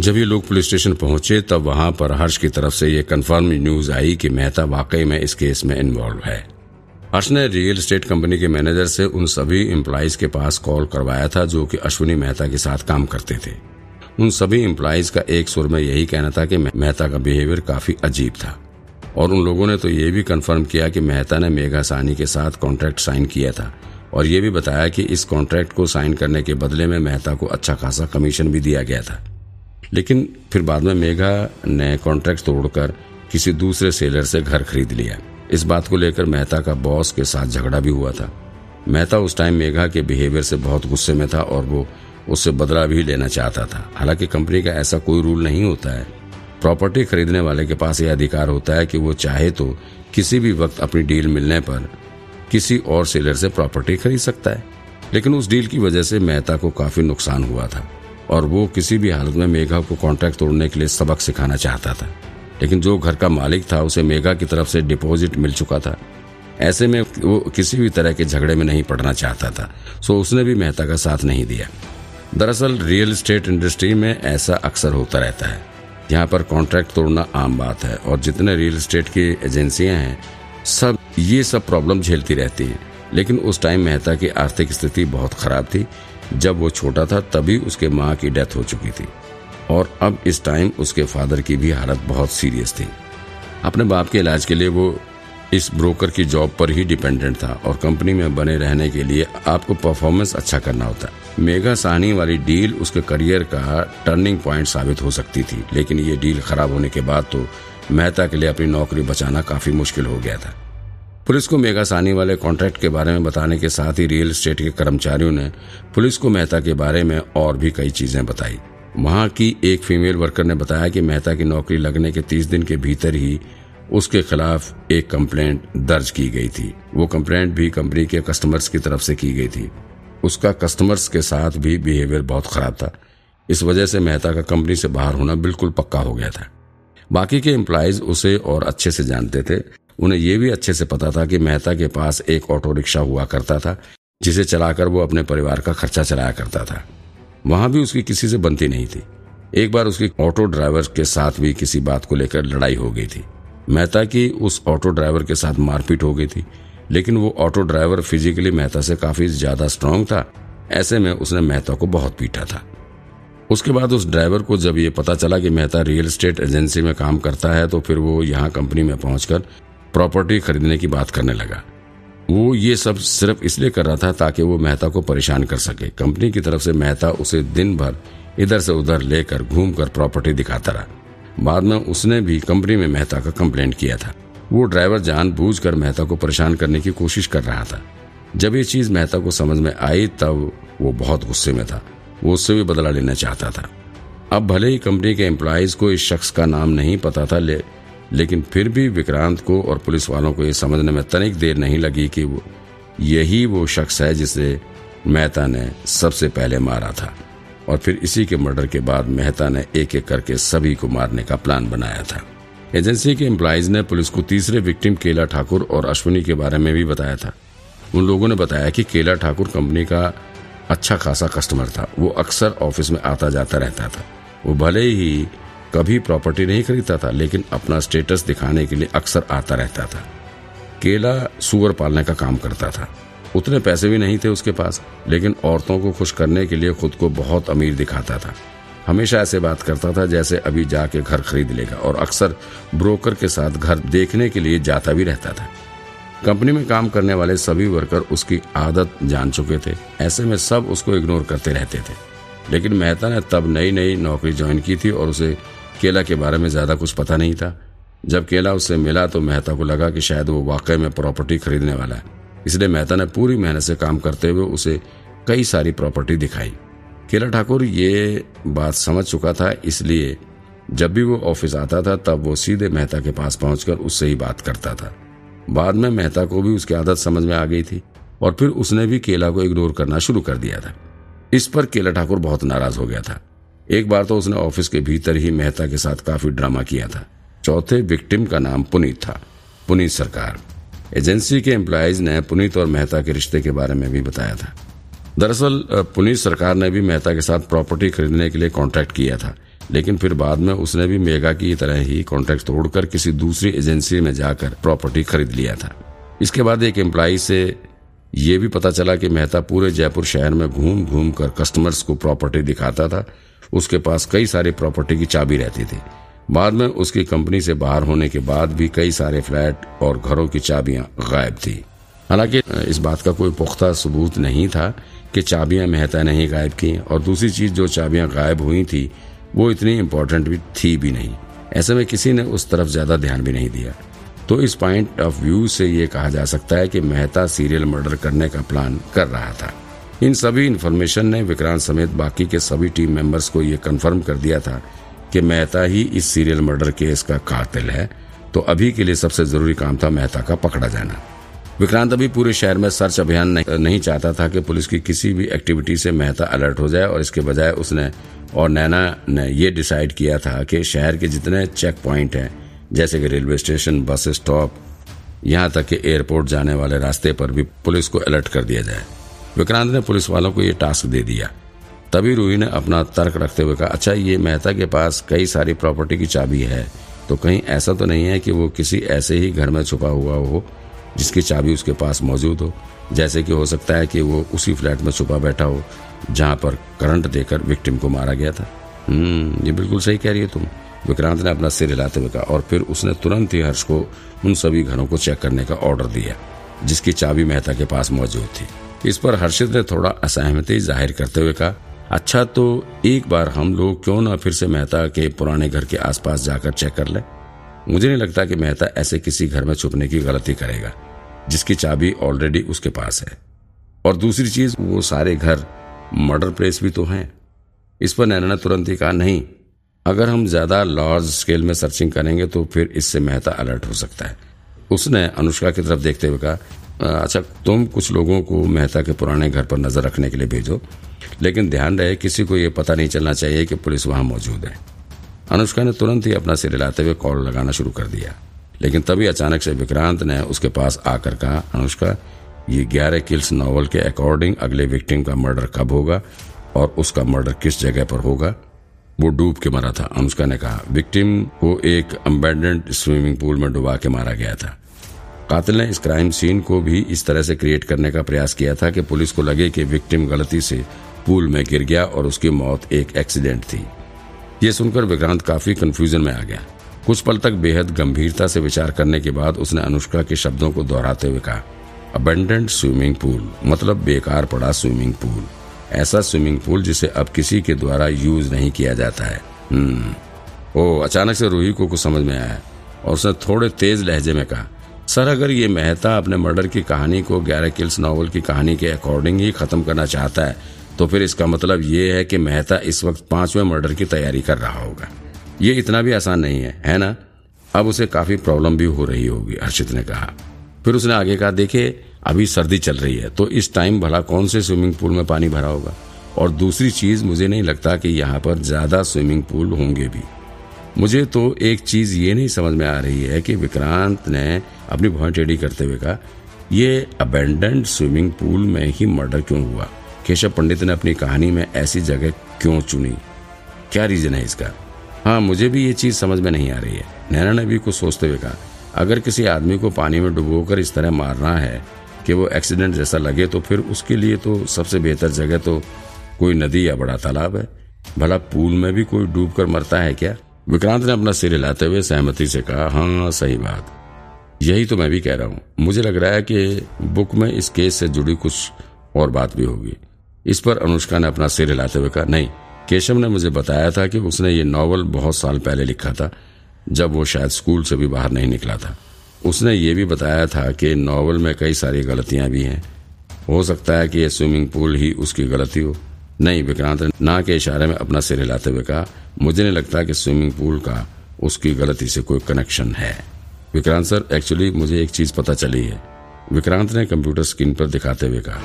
जब ये लोग पुलिस स्टेशन पहुँचे, तब वहाँ पर हर्ष की तरफ़ से ये कंफर्म न्यूज़ आई कि मेहता वाकई में इस केस में इन्वॉल्व है। हर्ष ने रियल एस्टेट कंपनी के मैनेजर से उन सभी एम्प्लॉयज़ के पास कॉल करवाया था, जो कि अश्विनी मेहता के साथ काम करते थे। उन सभी एम्प्लॉयज़ का एक सुर में यही कहना था कि मेहता का बिहेवियर काफ़ी अजीब था। और उन लोगों ने तो ये भी कंफर्म किया कि मेहता ने मेघा सानी के साथ कॉन्ट्रैक्ट साइन किया था। और ये भी बताया कि इस कॉन्ट्रैक्ट को साइन करने के बदले में मेहता को अच्छा खासा कमीशन भी दिया गया था। लेकिन फिर बाद में मेघा ने कॉन्ट्रैक्ट तोड़कर किसी दूसरे सेलर से घर खरीद लिया। इस बात को लेकर मेहता का बॉस के साथ झगड़ा भी हुआ था। मेहता उस टाइम मेघा के बिहेवियर से बहुत गुस्से में था और वो उससे बदला भी लेना चाहता था। हालाँकि कंपनी का ऐसा कोई रूल नहीं होता है। प्रॉपर्टी खरीदने वाले के पास यह अधिकार होता है कि वो चाहे तो किसी भी वक्त अपनी डील मिलने पर किसी और सेलर से प्रॉपर्टी खरीद सकता है। लेकिन उस डील की वजह से मेहता को काफ़ी नुकसान हुआ था। और वो किसी भी हालत में मेघा को कॉन्ट्रैक्ट तोड़ने के लिए सबक सिखाना चाहता था। लेकिन जो घर का मालिक था, उसे मेघा की तरफ़ से डिपॉजिट मिल चुका था। ऐसे में वो किसी भी तरह के झगड़े में नहीं पड़ना चाहता था। सो उसने भी मेहता का साथ नहीं दिया। दरअसल रियल एस्टेट इंडस्ट्री में ऐसा अक्सर होता रहता है। यहाँ पर कॉन्ट्रैक्ट तोड़ना आम बात है और जितने रियल एस्टेट की एजेंसियाँ हैं, सब ये सब प्रॉब्लम झेलती रहती हैं। लेकिन उस टाइम मेहता की आर्थिक स्थिति बहुत खराब थी। जब वो छोटा था, तभी उसके माँ की डेथ हो चुकी थी। और अब इस टाइम उसके फादर की भी हालत बहुत सीरियस थी। अपने बाप के इलाज के लिए वो इस ब्रोकर की जॉब पर ही डिपेंडेंट था और कंपनी में बने रहने के लिए आपको परफॉर्मेंस अच्छा करना होता। मेगा साहनी वाली डील उसके करियर का टर्निंग पॉइंट साबित हो सकती थी, लेकिन ये डील खराब होने के बाद तो मेहता के लिए अपनी नौकरी बचाना काफ़ी मुश्किल हो गया था। पुलिस को मेगा सानी वाले कॉन्ट्रैक्ट के बारे में बताने के साथ ही रियल एस्टेट के कर्मचारियों ने पुलिस को मेहता के बारे में और भी कई चीज़ें बताई। वहाँ की एक फीमेल वर्कर ने बताया कि मेहता की नौकरी लगने के तीस दिन के भीतर ही उसके खिलाफ एक कंप्लेंट दर्ज की गई थी। वो कंप्लेंट भी कंपनी के कस्टमर्स की तरफ़ से की गई थी। उसका कस्टमर्स के साथ भी बिहेवियर बहुत खराब था। इस वजह से मेहता का कंपनी से बाहर होना बिल्कुल पक्का हो गया था। बाकी के एम्प्लॉयज़ उसे और अच्छे से जानते थे। उन्हें यह भी अच्छे से पता था कि मेहता के पास एक ऑटो रिक्शा हुआ करता था, जिसे चलाकर वो अपने परिवार का खर्चा चलाया करता था। वहाँ भी उसकी किसी से बनती नहीं थी। एक बार उसकी ऑटो ड्राइवर के साथ भी किसी बात को लेकर लड़ाई हो गई थी। मेहता की उस ऑटो ड्राइवर के साथ मारपीट हो गई थी, लेकिन वो ऑटो ड्राइवर फिजिकली मेहता से काफ़ी ज़्यादा स्ट्रांग था, ऐसे में उसने मेहता को बहुत पीटा था। उसके बाद उस ड्राइवर को जब ये पता चला कि मेहता रियल एस्टेट एजेंसी में काम करता है तो फिर वो यहाँ कंपनी में पहुंचकर प्रॉपर्टी खरीदने की बात करने लगा। वो ये सब सिर्फ़ इसलिए कर रहा था ताकि वो मेहता को परेशान कर सके। कंपनी की तरफ़ से मेहता उसे दिन भर इधर से उधर लेकर घूमकर प्रॉपर्टी दिखाता रहा। बाद में उसने भी कंपनी में मेहता का कंप्लेंट किया था। वो ड्राइवर जान बूझ कर मेहता को परेशान करने की कोशिश कर रहा था। जब ये चीज़ मेहता को समझ में आई, तब वो बहुत गुस्से में था। वो उससे भी बदला लेना चाहता था। अब भले ही कंपनी के एम्प्लॉयज़ को इस शख्स का नाम नहीं पता था लेकिन फिर भी विक्रांत को और पुलिस वालों को ये समझने में तनिक देर नहीं लगी कि वो यही वो शख्स है जिसे मेहता ने सबसे पहले मारा था। और फिर इसी के मर्डर के बाद मेहता ने एक एक करके सभी को मारने का प्लान बनाया था। एजेंसी के एम्प्लॉयज़ ने पुलिस को तीसरे विक्टिम केला ठाकुर और अश्विनी के बारे में भी बताया था। उन लोगों ने बताया कि केला ठाकुर कंपनी का अच्छा खासा कस्टमर था। वो अक्सर ऑफ़िस में आता जाता रहता था। वो भले ही कभी प्रॉपर्टी नहीं खरीदता था, लेकिन अपना स्टेटस दिखाने के लिए अक्सर आता रहता था। केला सुअर पालने का काम करता था। उतने पैसे भी नहीं थे उसके पास, लेकिन औरतों को खुश करने के लिए खुद को बहुत अमीर दिखाता था। हमेशा ऐसे बात करता था जैसे अभी जाके घर खरीद लेगा, और अक्सर ब्रोकर के साथ घर देखने के लिए जाता भी रहता था। कंपनी में काम करने वाले सभी वर्कर उसकी आदत जान चुके थे। ऐसे में सब उसको इग्नोर करते रहते थे। लेकिन मेहता ने तब नई नई नौकरी ज्वाइन की थी और उसे केला के बारे में ज़्यादा कुछ पता नहीं था। जब केला उससे मिला तो मेहता को लगा कि शायद वो वाकई में प्रॉपर्टी खरीदने वाला है। इसलिए मेहता ने पूरी मेहनत से काम करते हुए उसे कई सारी प्रॉपर्टी दिखाई। केला ठाकुर, ये बात समझ चुका था, इसलिए जब भी वो ऑफ़िस आता था, तब वो सीधे मेहता के पास पहुंचकर उससे ही बात करता था। बाद में मेहता को भी उसकी आदत समझ में आ गई थी और फिर उसने भी केला को इग्नोर करना शुरू कर दिया था। इस पर केला ठाकुर बहुत नाराज़ हो गया था। एक बार तो उसने ऑफ़िस के भीतर ही मेहता के साथ काफ़ी ड्रामा किया था। चौथे विक्टिम का नाम पुनीत था। पुनीत सरकार। एजेंसी के एम्प्लॉयज़ ने पुनीत और मेहता के रिश्ते के बारे में भी बताया था। दरअसल, पुनीत सरकार ने भी मेहता के साथ प्रॉपर्टी खरीदने के लिए कॉन्ट्रैक्ट किया था। लेकिन फिर बाद में उसने भी मेगा की तरह ही कॉन्ट्रैक्ट तोड़कर किसी दूसरी एजेंसी में जाकर प्रॉपर्टी खरीद लिया था। इसके बाद एक एम्प्लाई से ये भी पता चला कि मेहता पूरे जयपुर शहर में घूम घूम कर कस्टमर्स को प्रॉपर्टी दिखाता था। उसके पास कई सारी प्रॉपर्टी की चाबी रहती थी। बाद में उसकी कंपनी से बाहर होने के बाद भी कई सारे फ्लैट और घरों की चाबियाँ गायब थी। हालाँकि, इस बात का कोई पुख्ता सबूत नहीं था कि चाबियाँ मेहता ने ही गायब की और दूसरी चीज़, जो चाबियाँ गायब हुई थी, वो इतनी इम्पोर्टेंट भी थी भी नहीं। ऐसे में किसी ने उस तरफ़ ज़्यादा ध्यान भी नहीं दिया। तो इस पॉइंट ऑफ़ व्यू से ये कहा जा सकता है कि मेहता सीरियल मर्डर करने का प्लान कर रहा था। इन सभी इन्फॉर्मेशन ने विक्रांत समेत बाकी के सभी टीम मेंबर्स को ये कंफर्म कर दिया था कि मेहता ही इस सीरियल मर्डर केस का कातिल है। तो अभी के लिए सबसे ज़रूरी काम था मेहता का पकड़ा जाना। विक्रांत अभी पूरे शहर में सर्च अभियान नहीं, चाहता था कि पुलिस की किसी भी एक्टिविटी से मेहता अलर्ट हो जाए और इसके बजाय उसने और नैना ने ये डिसाइड किया था कि शहर के जितने चेक पॉइंट हैं जैसे कि रेलवे स्टेशन, बस स्टॉप, यहाँ तक कि एयरपोर्ट जाने वाले रास्ते पर भी पुलिस को अलर्ट कर दिया जाए। विक्रांत ने पुलिस वालों को ये टास्क दे दिया। तभी रूही ने अपना तर्क रखते हुए कहा अच्छा ये मेहता के पास कई सारी प्रॉपर्टी की चाबी है तो कहीं ऐसा तो नहीं है कि वो किसी ऐसे ही घर में छुपा हुआ हो, जिसकी चाबी उसके पास मौजूद हो? जैसे कि हो सकता है कि वो उसी फ्लैट में छुपा बैठा हो, जहाँ पर करंट देकर विक्टिम को मारा गया था। हम्म ये बिल्कुल सही कह रही है तुम। विक्रांत ने अपना सिर हिलाते हुए कहा और फिर उसने तुरंत ही हर्ष को उन सभी घरों को चेक करने का ऑर्डर दिया, जिसकी चाबी मेहता के पास मौजूद थी। इस पर हर्षित ने थोड़ा असहमति ज़ाहिर करते हुए कहा अच्छा तो एक बार हम लोग क्यों ना फिर से मेहता के पुराने घर के आसपास जाकर चेक कर ले? मुझे नहीं लगता कि मेहता ऐसे किसी घर में छुपने की गलती करेगा, जिसकी चाबी ऑलरेडी उसके पास है। और दूसरी चीज़, वो सारे घर मर्डर प्लेस भी तो हैं। इस पर नैना ने तुरंत ही कहा, नहीं अगर हम ज़्यादा लार्ज स्केल में सर्चिंग करेंगे तो फिर इससे मेहता अलर्ट हो सकता है। उसने अनुष्का की तरफ़ देखते हुए कहा अच्छा तुम कुछ लोगों को मेहता के पुराने घर पर नज़र रखने के लिए भेजो, लेकिन ध्यान रहे, किसी को यह पता नहीं चलना चाहिए कि पुलिस वहाँ मौजूद है। अनुष्का ने तुरंत ही अपना सिर हिलाते हुए कॉल लगाना शुरू कर दिया। लेकिन तभी अचानक से विक्रांत ने उसके पास आकर कहा, अनुष्का, ये ग्यारह किल्स नॉवल के अकॉर्डिंग अगले विक्टिम का मर्डर कब होगा और उसका मर्डर किस जगह पर होगा? वो डूब के मरा था। अनुष्का ने कहा, विक्टिम को एक अम्बेंडेंट स्विमिंग पूल में डुबा के मारा गया था। कातिल ने इस क्राइम सीन को भी इस तरह से क्रिएट करने का प्रयास किया था कि पुलिस को लगे कि विक्टिम गलती से पूल में गिर गया और उसकी मौत एक एक्सीडेंट थी। ये सुनकर विक्रांत काफ़ी कंफ्यूजन में आ गया। कुछ पल तक बेहद गंभीरता से विचार करने के बाद उसने अनुष्का के शब्दों को दोहराते हुए कहा अबेंडेंट स्विमिंग पूल मतलब बेकार पड़ा स्विमिंग पूल ऐसा स्विमिंग पूल जिसे अब किसी के द्वारा यूज़ नहीं किया जाता है। हम्म। ओ, अचानक से रूही को कुछ समझ में आया और उसने थोड़े तेज लहजे में कहा, सर, अगर ये मेहता अपने मर्डर की कहानी को ग्यारह किल्स नॉवल की कहानी के अकॉर्डिंग ही खत्म करना चाहता है तो फिर इसका मतलब ये है कि मेहता इस वक्त पाँचवें मर्डर की तैयारी कर रहा होगा। ये इतना भी आसान नहीं है है ना? अब उसे काफ़ी प्रॉब्लम भी हो रही होगी, हर्षित ने कहा। फिर उसने आगे कहा देखे अभी सर्दी चल रही है तो इस टाइम भला कौन से स्विमिंग पूल में पानी भरा होगा? और दूसरी चीज़, मुझे नहीं लगता कि यहाँ पर ज़्यादा स्विमिंग पूल होंगे भी। मुझे तो एक चीज़ ये नहीं समझ में आ रही है कि विक्रांत ने अपनी भौं टेढ़ी करते हुए कहा, ये अबेंडेंट स्विमिंग पूल में ही मर्डर क्यों हुआ? केशव पंडित ने अपनी कहानी में ऐसी जगह क्यों चुनी? क्या रीजन है इसका? हाँ मुझे भी ये चीज़ समझ में नहीं आ रही है। नैना ने भी कुछ सोचते हुए कहा, अगर किसी आदमी को पानी में डुबोकर इस तरह मारना है कि वो एक्सीडेंट जैसा लगे तो फिर उसके लिए तो सबसे बेहतर जगह तो कोई नदी या बड़ा तालाब है। भला पूल में भी कोई डूब कर मरता है क्या? विक्रांत ने अपना सिर हिलाते हुए सहमति से कहा हाँ सही बात। यही तो मैं भी कह रहा हूँ। मुझे लग रहा है कि बुक में इस केस से जुड़ी कुछ और बात भी होगी। इस पर अनुष्का ने अपना सिर हिलाते हुए कहा, नहीं, केशव ने मुझे बताया था कि उसने ये नॉवल बहुत साल पहले लिखा था, जब वो शायद स्कूल से भी बाहर नहीं निकला था। उसने ये भी बताया था कि नॉवल में कई सारी गलतियाँ भी हैं। हो सकता है कि यह स्विमिंग पूल ही उसकी गलती हो। नहीं, विक्रांत ने ना के इशारे में अपना सिर हिलाते हुए कहा, मुझे नहीं लगता कि स्विमिंग पूल का उसकी गलती से कोई कनेक्शन है। विक्रांत सर एक्चुअली मुझे एक चीज़ पता चली है। विक्रांत ने कंप्यूटर स्क्रीन पर दिखाते हुए कहा।